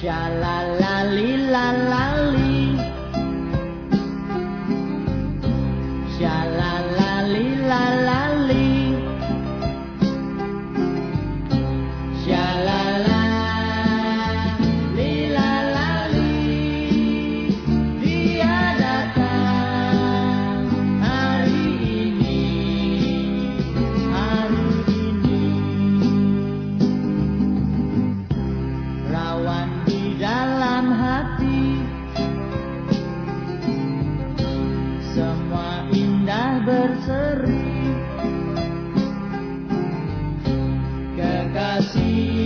沙啦啦，哩啦啦。Semua indah berseri. Kekasih